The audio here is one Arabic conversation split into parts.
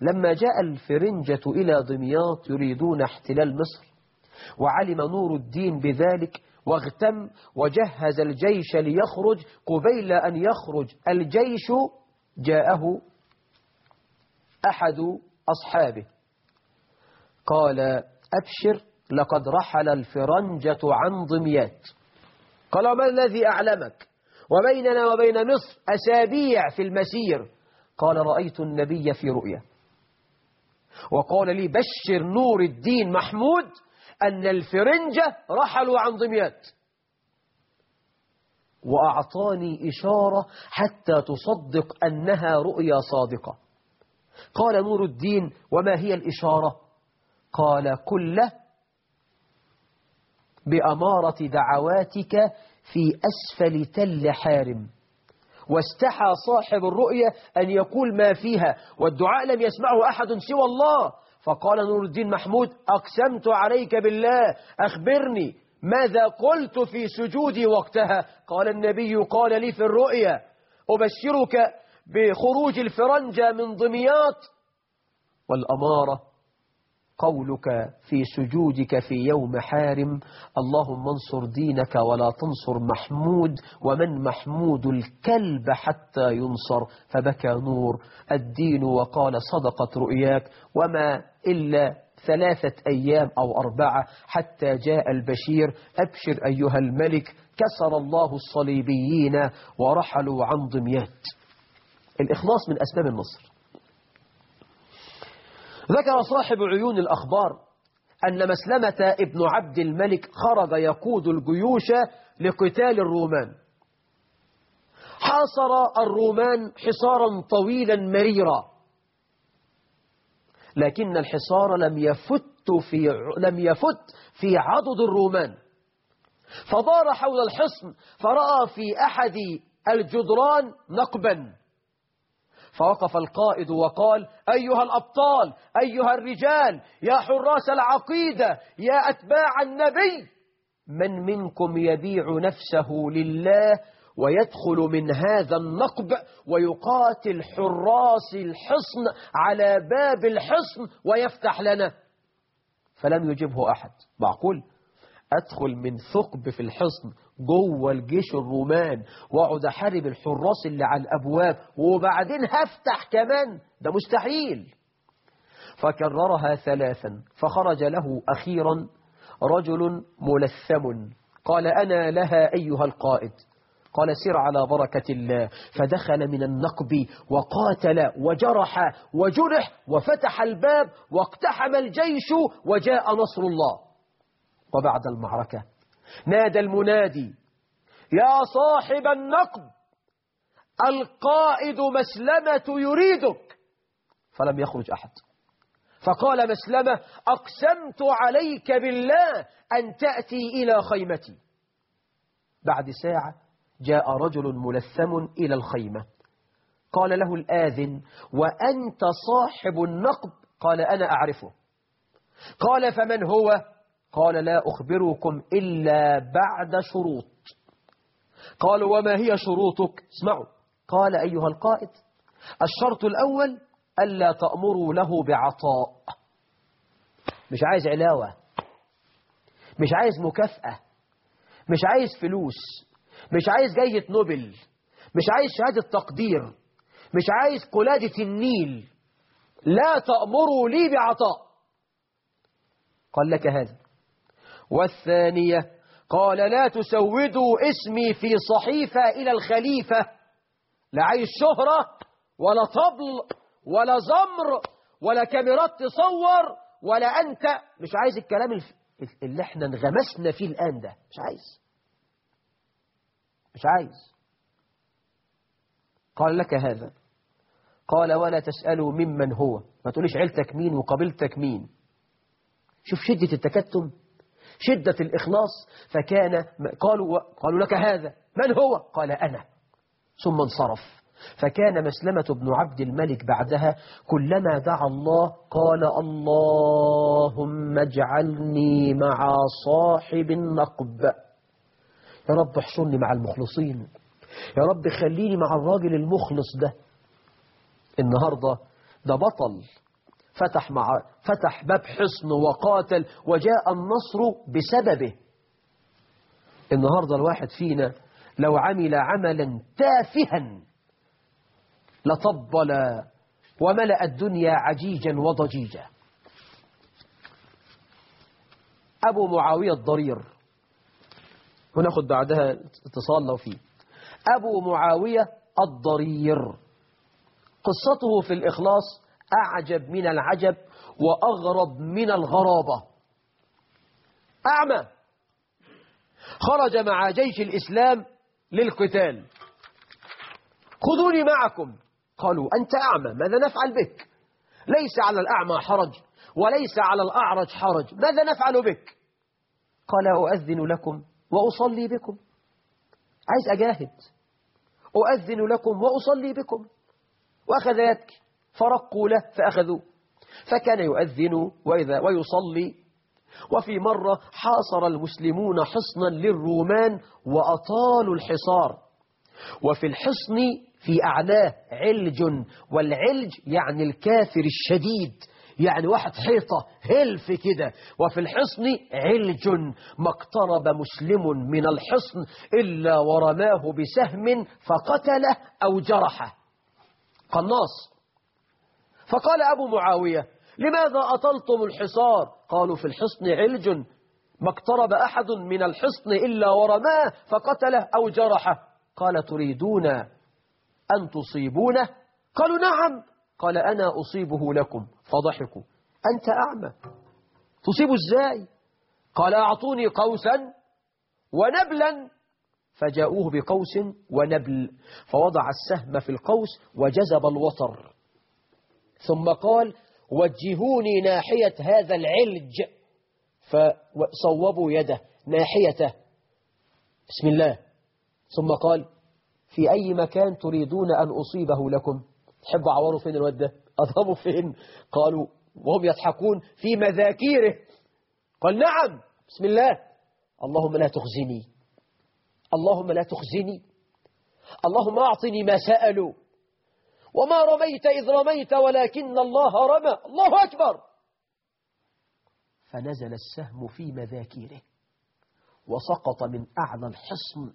لما جاء الفرنجة إلى دمياط يريدون احتلال مصر وعلم نور الدين بذلك واغتم وجهز الجيش ليخرج. قبيل أن يخرج الجيش جاءه أحد أصحابه. قال أبشر لقد رحل الفرنجة عن ضميات قال ما الذي أعلمك؟ وبيننا وبين مصر أسابيع في المسير. قال رأيت النبي في رؤيا. وقال لي بشر نور الدين محمود أن الفرنجة رحلوا عن دمياط. وأعطاني إشارة حتى تصدق أنها رؤيا صادقة. قال نور الدين وما هي الإشارة؟ قال كل بأمارة دعواتك في أسفل تل حارم. واستحى صاحب الرؤية أن يقول ما فيها والدعاء لم يسمعه أحد سوى الله. فقال نور الدين محمود أقسمت عليك بالله أخبرني ماذا قلت في سجودي وقتها؟ قال النبي قال لي في الرؤية أبشرك بخروج الفرنجة من ضميات والأمارة. قولك في سجودك في يوم حارم. اللهم انصر دينك ولا تنصر محمود ومن محمود الكلب حتى ينصر. فبكى نور. الدين وقال صدقت رؤياك. وما إلا ثلاثة أيام أو أربعة حتى جاء البشير. أبشر أيها الملك كسر الله الصليبيين ورحلوا عن ضميات الإخلاص من أسباب النصر. ذكر صاحب عيون الأخبار أن مسلمة ابن عبد الملك خرج يقود الجيوش لقتال الرومان. حاصر الرومان حصارا طويلا مريرا. لكن الحصار لم يفت في لم يفت في عضد الرومان. فدار حول الحصن فرأى في أحد الجدران نقبا. فوقف القائد وقال أيها الأبطال أيها الرجال يا حراس العقيدة يا أتباع النبي. من منكم يبيع نفسه لله ويدخل من هذا النقب ويقاتل حراس الحصن على باب الحصن ويفتح لنا؟ فلم يجبه أحد. معقول؟ أدخل من ثقب في الحصن جوه الجيش الرومان وأقعد أحارب الحراس اللي على الأبواب وبعدين هفتح كمان. ده مستحيل. فكررها ثلاثا فخرج له أخيرا رجل ملثم. قال أنا لها أيها القائد. قال سر على بركة الله. فدخل من النقب وقاتل وجرح وجرح وفتح الباب واقتحم الجيش وجاء نصر الله. وبعد المعركة. نادى المنادي يا صاحب النقب القائد مسلمة يريدك. فلم يخرج أحد. فقال مسلمة أقسمت عليك بالله أن تأتي إلى خيمتي. بعد ساعة جاء رجل ملثم إلى الخيمة. قال له الآذن وأنت صاحب النقب قال أنا أعرفه. قال فمن هو؟ قال لا أخبركم إلا بعد شروط. قال وما هي شروطك؟ اسمعوا. قال أيها القائد الشرط الأول ألا تأمروا له بعطاء. مش عايز علاوة. مش عايز مكافأة. مش عايز فلوس. مش عايز جاية نوبل. مش عايز شهادة تقدير. مش عايز قلادة النيل. لا تأمروا لي بعطاء. قال لك هذا. والثانية قال لا تسودوا اسمي في صحيفة إلى الخليفة لا عايز شهرة ولا طبل ولا زمر ولا كاميرات تصور ولا أنت. مش عايز الكلام اللي إحنا انغمسنا فيه الآن ده. مش عايز. مش عايز. قال لك هذا. قال ولا تسألوا ممن هو. ما تقوليش عيلتك مين وقبيلتك مين. شوف شدة التكتم. شدة الإخلاص فكان قالوا, قالوا لك هذا. من هو؟ قال أنا. ثم انصرف. فكان مسلمة بن عبد الملك بعدها كلما دعا الله قال اللهم اجعلني مع صاحب النقب. يا رب احشرني مع المخلصين. يا رب خليني مع الراجل المخلص ده. النهاردة ده بطل. فتح مع فتح باب حصن وقاتل وجاء النصر بسببه. النهاردة الواحد فينا لو عمل عملا تافها لطبل وملأ الدنيا عجيجا وضجيجا. أبو معاوية الضرير ونأخذ بعدها اتصال لو فيه أبو معاوية الضرير قصته في الإخلاص أعجب من العجب وأغرب من الغرابة. أعمى. خرج مع جيش الإسلام للقتال. خذوني معكم. قالوا أنت أعمى ماذا نفعل بك؟ ليس على الأعمى حرج وليس على الأعرج حرج ماذا نفعل بك؟ قال أؤذن لكم وأصلي بكم. عايز أجاهد. أؤذن لكم وأصلي بكم. وأخذ يبكي فرقوا له فأخذوا. فكان يؤذن وإذا ويصلي. وفي مرة حاصر المسلمون حصنا للرومان وأطالوا الحصار. وفي الحصن في أعلاه علج والعلج يعني الكافر الشديد يعني واحد حيطة هلف كده. وفي الحصن علج ما اقترب مسلم من الحصن إلا ورماه بسهم فقتله أو جرحه. قناص. فقال أبو معاوية لماذا أطلتم الحصار؟ قالوا في الحصن علج ما اقترب أحد من الحصن إلا ورماه فقتله أو جرحه. قال تريدون أن تصيبونه؟ قالوا نعم. قال أنا أصيبه لكم. فضحكوا. أنت أعمى. تصيب إزاي؟ قال أعطوني قوسا ونبلا. فجاءوه بقوس ونبل فوضع السهم في القوس وجذب الوتر. ثم قال وجهوني ناحية هذا العلج. فصوبوا يده ناحيته. بسم الله. ثم قال في أي مكان تريدون أن أصيبه لكم؟ تحب عواره فين الواد ده فين؟ قالوا وهم يضحكون في مذاكيره. قال نعم. بسم الله. اللهم لا تخزني. اللهم لا تخزني. اللهم أعطني ما سألوا. وما رميت إذ رميت ولكن الله رمى. الله أكبر. فنزل السهم في مذاكيره وسقط من أعلى الحصن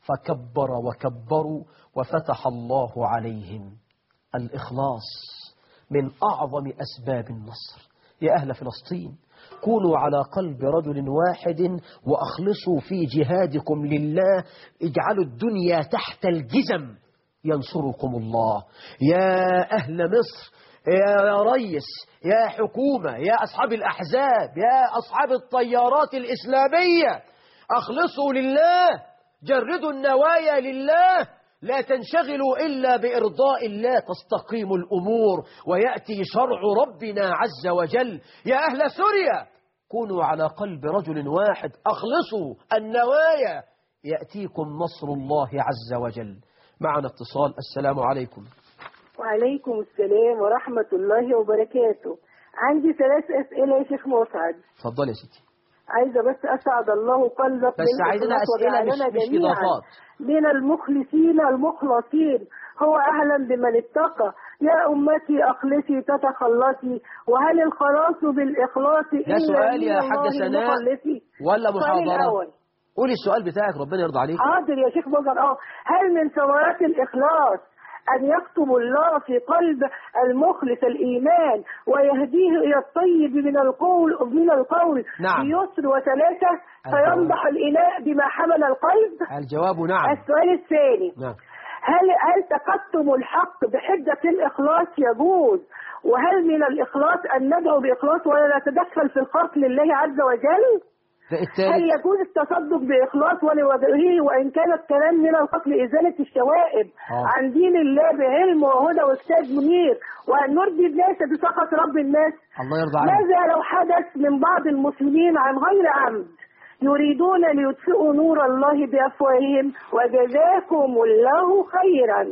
فكبر وكبروا وفتح الله عليهم الإخلاص من أعظم أسباب النصر. يا أهل فلسطين كونوا على قلب رجل واحد وأخلصوا في جهادكم لله اجعلوا الدنيا تحت الجزم. ينصركم الله. يا أهل مصر يا ريس يا حكومة يا أصحاب الأحزاب يا أصحاب الطيارات الإسلامية أخلصوا لله جردوا النوايا لله لا تنشغلوا إلا بإرضاء الله تستقيم الأمور ويأتي شرع ربنا عز وجل. يا أهل سوريا كونوا على قلب رجل واحد أخلصوا النوايا. يأتيكم نصر الله عز وجل. معنا اتصال. السلام عليكم. وعليكم السلام ورحمة الله وبركاته. عندي ثلاث أسئلة يا شيخ مسعد اتفضلي يا ستي. عايزة بس أسعد الله قلبك بس عايزنا أسئلة مش, مش إضافات من المخلصين المخلصين. هو أهلا بمن اتقى. يا أمتي أخلصي تتخلصي. وهل الخلاص بالإخلاص إلا ده سؤال يا حاجة سناء ولا محاضرة؟ قولي السؤال بتاعك ربنا يرضى عليك. حاضر يا شيخ بقر آه. هل من ثمرات الإخلاص أن يكتب الله في قلب المخلص الإيمان ويهديه إلى الطيب من القول من القول؟ نعم. بيسر وثلاثة. فينضح الإناء بما حمل القلب. الجواب نعم. السؤال الثاني. نعم. هل هل تقدم الحق بحجة الإخلاص يجوز؟ وهل من الإخلاص أن ندعو بإخلاص ولا نتدخل في الخلق لله عز وجل؟ هل يجوز التصدق بإخلاص ولوجهه وإن كان الكلام من القتل ازاله الشوائب آه. عن دين الله بعلم وهدى وأستاذ منير وأن نرضي الناس بسخط رب الناس. الله يرضى عنك ماذا لو حدث من بعض المسلمين عن غير عمد يريدون ليطفئوا نور الله بأفواههم وجزاكم الله خيرا؟